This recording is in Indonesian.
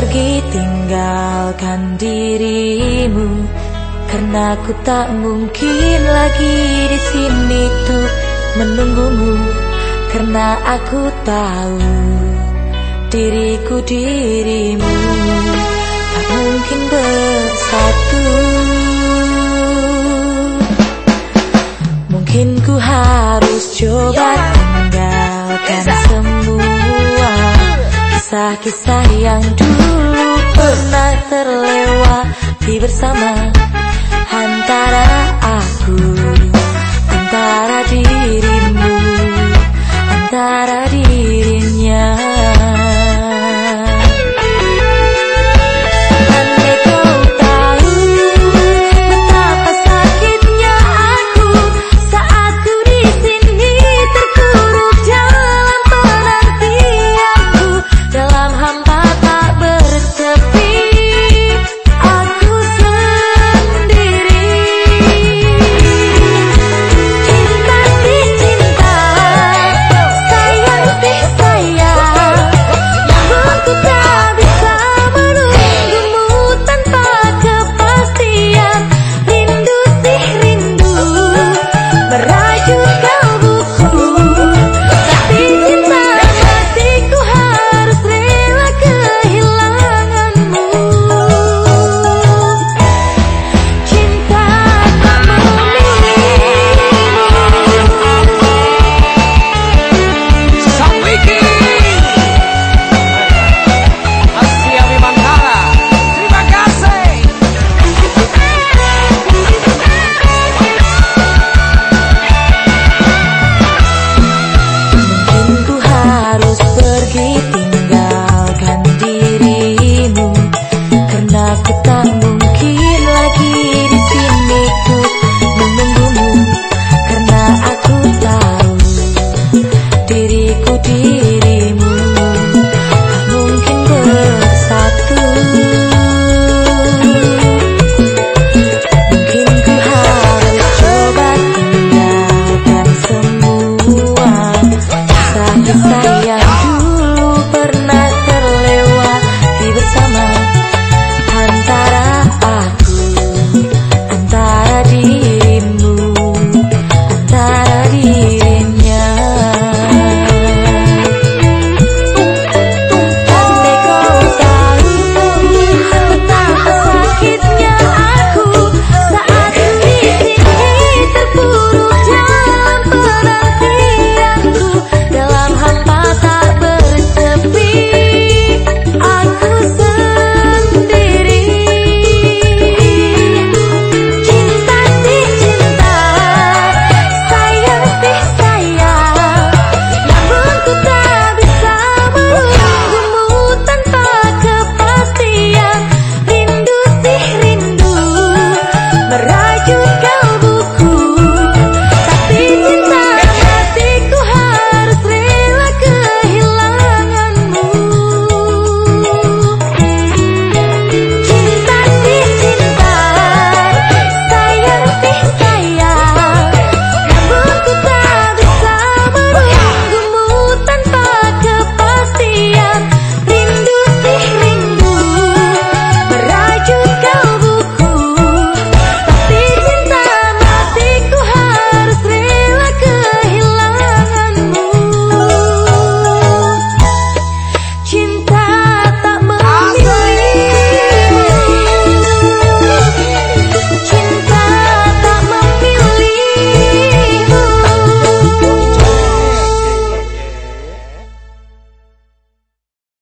pergi tinggalkan dirimu. Karena ku tak mungkin lagi di sini tuh menunggumu. Karena aku tahu diriku dirimu. Tak mungkin bersatu. Mungkin ku harus coba tinggalkan Kisah-kisah yang dulu pernah terlewati bersama Antara aku